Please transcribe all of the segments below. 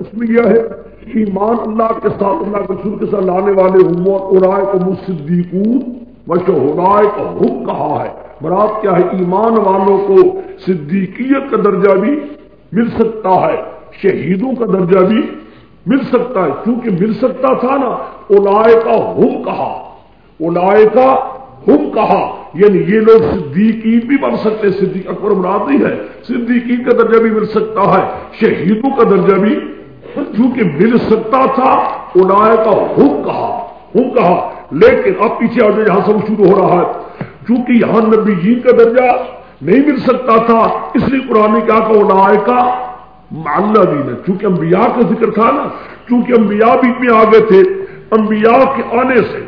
اس میں یہ ہے ایمان اللہ کے ساتھ اللہ کے سر کے ساتھ لانے والے ارائے کو مصدیقون بچوں ہدائے کو حکم کہا ہے۔ مراد کیا ہے؟ ایمان والوں کو صدیقیت کا درجہ بھی مل سکتا ہے، شہیدوں کا درجہ بھی مل سکتا ہے۔ کیونکہ مل سکتا تھا نا، اولائے کا حم کہا۔ اولائے کا حم کہا۔ یعنی یہ لوگ صدیقین بھی بن سکتے صدیق اکبر مراد نہیں ہے۔ صدیقین کا درجہ بھی مل سکتا ہے، شہیدوں کا درجہ بھی کیونکہ مل سکتا تھا اولائے کا حم کہا حم کہا، لیکن اب پیچھے آ جہاں سب شروع ہو رہا ہے۔ چونکہ یہاں نبی جین کا درجہ نہیں مل سکتا تھا، اس لیے قرآن نے کہا کہ اولائے کا معلّہ دین ہے چونکہ انبیاء کا ذکر تھا نا، چونکہ انبیاء بھی میں آگے تھے۔ انبیاء کے آنے سے،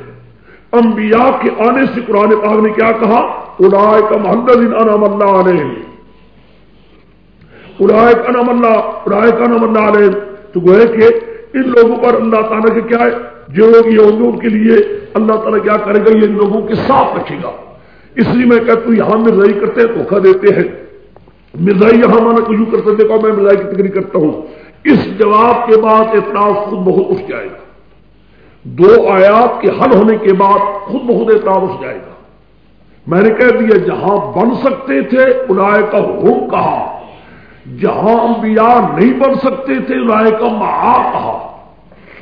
انبیاء کے آنے سے قرآن پاک نے کیا کہا؟ اڑائے کا محمد دین انام اللہ علیہ۔ اڑائے کا نام اللہ اڑائے کا نام اللہ علیہ۔ تو گوئے کہ ان لوگوں پر اللہ تعالیٰ کے کیا ہے؟ جو لوگ یہ ان کے لیے اللہ تعالیٰ کیا کرے گا، یہ ان لوگوں کے ساتھ رکھے گا۔ اس لیے میں کہتا ہوں، یہاں مرزائی کرتے ہیں دھوکھا دیتے ہیں۔ مرزائی یہاں مانا کچھ کرتے دیکھو میں مرزائی کی تکری کرتا ہوں۔ اس جواب کے بعد اعتراض خود بہت اٹھ جائے گا۔ دو آیات کے حل ہونے کے بعد خود بہت اعتراض اٹھ جائے گا۔ میں نے کہہ دیا، جہاں بن سکتے تھے انائے کا حکم کہا۔ جہاں انبیاء نہیں بن سکتے تھے انائے کا مہا کہا۔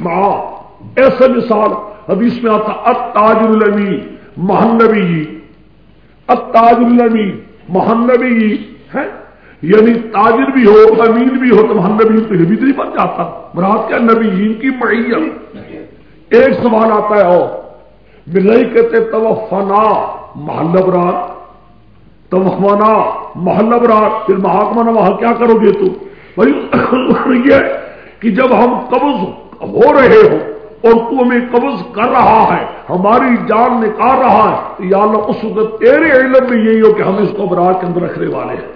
مہا ایسا مثال حدیث میں آتا اتاج المی محنبی تاج النبی محنبی ہے یعنی تاجر بھی ہو، امین بھی ہو، تو محنبی تو یہ بھی نہیں بن جاتا۔ مراد کیا؟ نبی کی معیت۔ ایک سوال آتا ہے اور مرئی کہتے تو فنا محل برار توفنا محل برار پھر محکمہ وہاں کیا کرو گے تو؟ بھائی یہ کہ جب ہم قبض ہو رہے ہو اور تو ہمیں قبض کر رہا ہے، ہماری جان نکال رہا ہے، تو یا اللہ اس وقت تیرے علم میں یہی ہو کہ ہم اس کو ابرار کے اندر رکھنے والے ہیں۔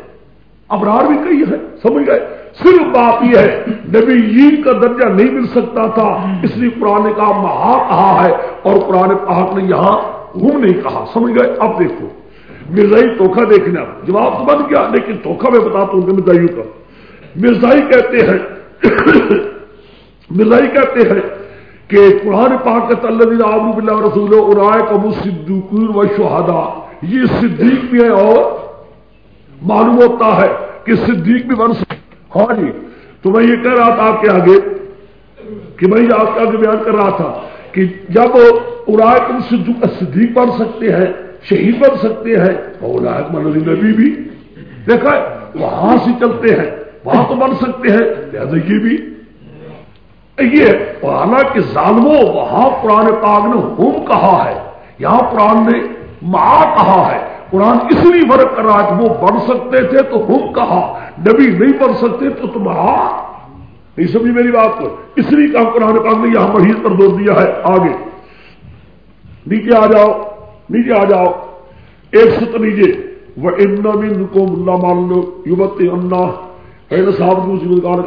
ابرار بھی کئی ہے، سمجھ گئے؟ صرف بات یہ ہے، نبی عید کا درجہ نہیں مل سکتا تھا، اس لیے قرآن کا مہا کہا ہے اور قرآن پاک نے یہاں گم نہیں کہا، سمجھ گئے؟ اب دیکھو۔ مرزائی دھوکھا دیکھنا۔ جواب تو بن گیا لیکن دھوکھا میں بتاتا ہوں کہ مرزائیوں کا۔ مرزائی کہتے ہیں، مرزائی کہتے ہیں کہ قرآن پاک اللہ بلّہ رسول ارائے کم صدیقین و شہادا یہ صدیق بھی ہے اور معلوم ہوتا ہے کہ صدیق بھی بن سکتے ہاں جی تو میں یہ کہہ رہا تھا آپ کے آگے کہ میں آپ کے آگے بیان کر رہا تھا کہ جب ارائے کم صدیق بن سکتے ہیں شہید بن سکتے ہیں اور من نبی بھی۔ دیکھا، وہاں سے چلتے ہیں، وہاں تو بن سکتے ہیں، لہذا یہ بھی۔ یہ حالانکہ ظالموں، وہاں قرآن پاک نے ہم کہا ہے، یہاں قرآن نے ماں کہا ہے۔ قرآن اس لیے فرق کر رہا ہے کہ وہ بڑھ سکتے تھے تو ہم کہا، نبی نہیں بڑھ سکتے تو تم نہیں سمجھی میری بات کو۔ اس لیے کہا قرآن پاک نے یہاں مریض پر دور دیا ہے۔ آگے۔ نیچے آ جاؤ۔ نیچے آ جاؤ ایک ست نیچے وہ ان کو مان لو یوبت اللہ صاحب المسلم قال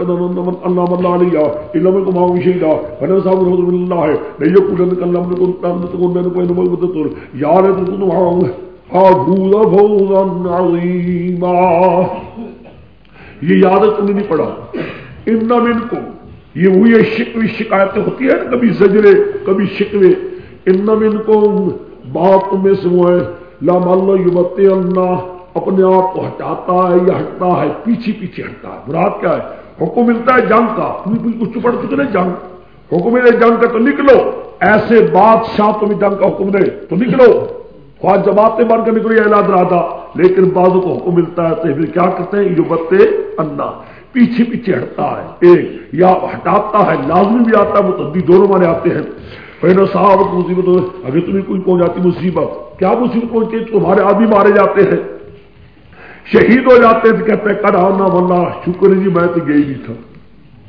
صاحب یہ یاد ہے تم نے نہیں پڑھا ان کو یہ ہوئی شکوی شکایتیں ہوتی ہیں کبھی زجرے کبھی شکوے ان من کو بات تمہیں سے وہ ہے۔ لا مال یبت اللہ اپنے آپ کو ہٹاتا ہے یا ہٹتا ہے، پیچھے پیچھے ہٹتا ہے۔ مراد کیا ہے؟ حکم ملتا ہے جنگ کا۔ تمہیں کچھ پڑھ چکے نا جنگ۔ حکم ملے جنگ کا تو نکلو۔ ایسے بادشاہ تمہیں جنگ کا حکم دے تو نکلو۔ خواہ جماعتیں بن کر نکلو یہ اعلان رہا تھا، لیکن بعضوں کو حکم ملتا ہے تو پھر کیا کرتے ہیں؟ یہ بتے انا پیچھے پیچھے ہٹتا ہے۔ ایک، یا ہٹاتا ہے، لازمی بھی آتا ہے وہ تبدیل دونوں مانے آتے ہیں۔ پہلے صاحب، مصیبت اگر تمہیں کوئی پہنچ جاتی مصیبت، کیا مصیبت پہنچے تمہارے آدمی مارے جاتے ہیں؟ شہید ہو جاتے تھے کہتے کر آنا ورنہ شکر جی میں تو گئی نہیں تھا۔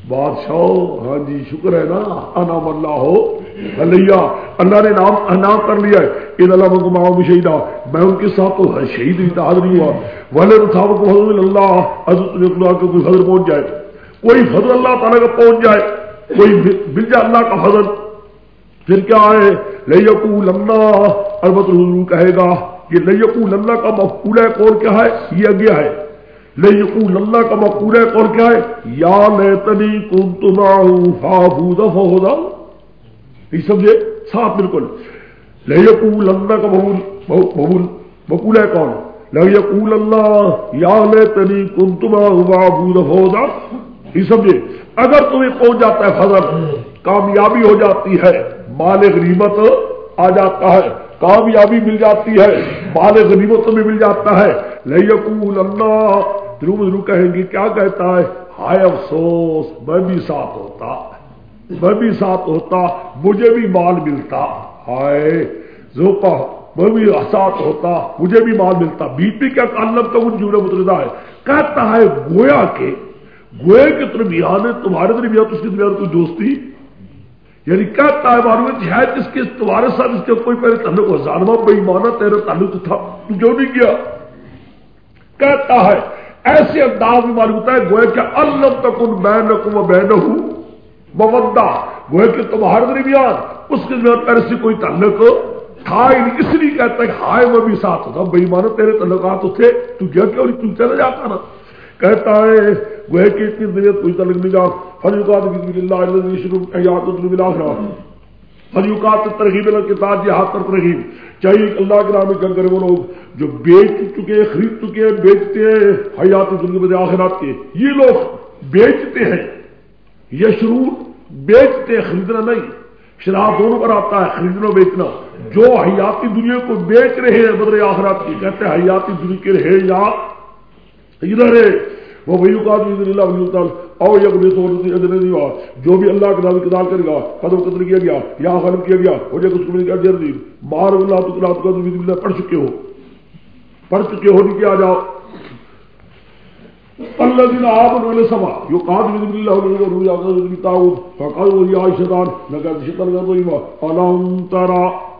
بادشاہ ہاں جی شکر ہے نا، انا اللہ ہو۔ اللہ اللہ نے نام انعام کر لیا ہے۔ ان اللہ ماؤں شہیدہ میں ان کے ساتھ تو شہید اتحاد نہیں ہوا۔ والے صاحب کو حضرت اللہ حضرت اللہ کا کوئی حضر پہنچ جائے۔ کوئی فضل اللہ تعالیٰ کا پہنچ جائے۔ کوئی مل جائے اللہ کا فضل پھر کیا ہے؟ لو لمنا اربت حضور کہے گا کہ لو لمنا کا مقبول ہے کون کیا ہے؟ یہ اگیا ہے۔ لو لمنا کا مقبول ہے کون کیا ہے؟ یا لے تنی کن کم فہدا یہ سمجھے صاف بالکل۔ لو لمنا کا بہول بہول مقول ہے کون؟ لو اللہ یا لے تنی کن کم فہدا یہ سمجھے اگر تمہیں پہنچ جاتا ہے فضل، کامیابی ہو جاتی ہے مال غریبت آ جاتا ہے، کامیابی مل جاتی ہے، مال غریبت بھی مل جاتا ہے۔ لئی درو درو کہیں گے، کیا کہتا ہے؟ ہائے افسوس، میں بھی ساتھ ہوتا، میں بھی ساتھ ہوتا، مجھے بھی مال ملتا۔ ہائے زوکا میں بھی ساتھ ہوتا، مجھے بھی مال ملتا۔ بی پی کا کالم کا ان جملہ متردہ ہے۔ کہتا ہے، گویا کے گوئے کے درمیان، تمہارے درمیان اس کے درمیان کوئی دوستی یعنی کیا تہوار میں ہے جس کے تمہارے ساتھ اس کے کوئی پہلے تعلق ہو جانوا بے مانا تیرا تعلق تھا، تو جو نہیں گیا کہتا ہے، ایسے انداز میں معلوم ہوتا ہے گوئے کہ اللہ تک ان میں نہ بین ہوں ممدا گوئے کہ تمہارے درمیان اس کے درمیان پہلے سے کوئی تعلق تھا اس لیے کہتا ہے ہائے میں بھی ساتھ ہوتا بے مانا تیرے تعلقات تھے، تو گیا کہ اور تم چلا جاتا نا۔ کہتا ہے گوہے کی اس کی ضروریت پوچھتا لگنے گا ہر یوکات بسم اللہ الذی ترغیب الکتاب یہ پر ترغیب۔ چاہیے اللہ کے نام کر کرے وہ لوگ جو بیچ چکے، خرید چکے، بیچتے ہیں حیات الذی بالاخرات کے۔ یہ لوگ بیچتے ہیں۔ یہ شروع بیچتے ہیں خریدنا نہیں۔ شراب دونوں پر آتا ہے، خریدنا، بیچنا۔ جو حیاتی دنیا کو بیچ رہے ہیں، بدر آخرات کی، کہتے ہیں حیاتی دنیا کے رہے یا ادھر ہے۔ وہ بھائی اوقات اللہ ولی تعالیٰ او یقبی تو جو بھی اللہ کے نام کدال کرے گا، قدم قتل کیا گیا یا غلط کیا گیا ہو جائے اس کو کیا جر دی مار اللہ تو اللہ کا پڑھ چکے ہو۔ پڑھ چکے ہو نہیں کیا جاؤ۔ اللہ دن آپ سما جو قاد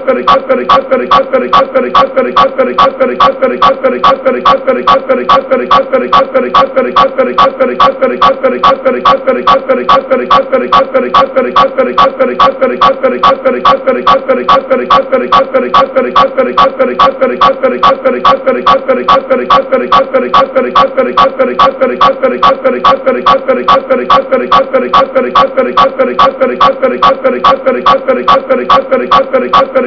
کر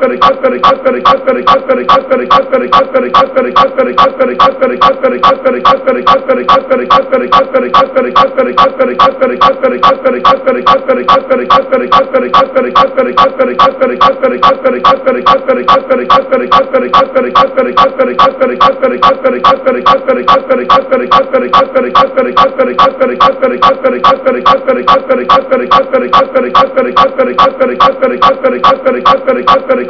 شنکشنشنشن connection connection connection connection connection connection connection connection connection connection connection connection connection connection connection connection connection connection connection connection connection connection connection connection connection connection connection connection connection connection connection connection connection connection connection connection connection connection connection connection connection connection connection connection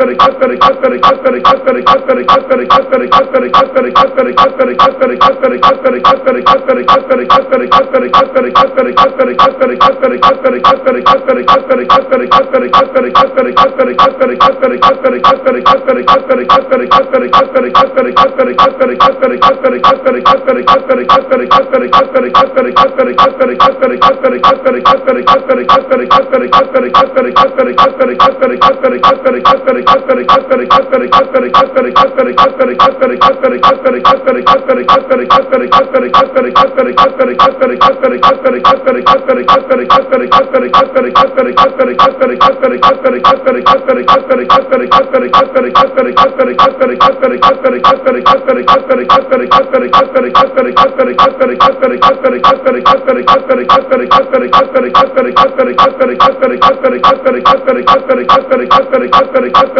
کر خطر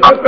کر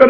کر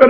کر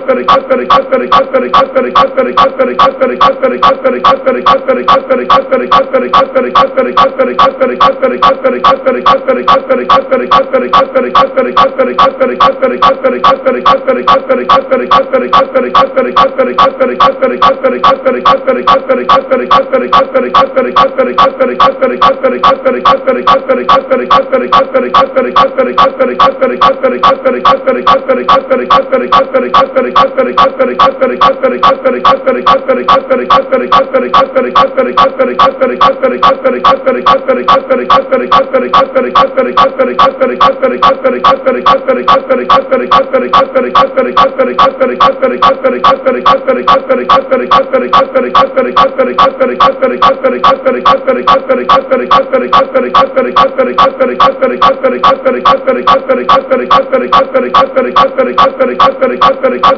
کر خطر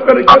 کر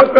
خطر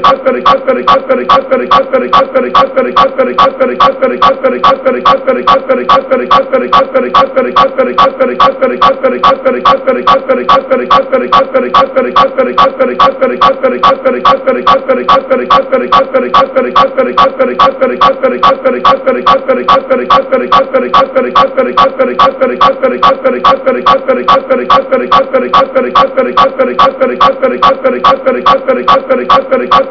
خطر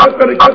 خطر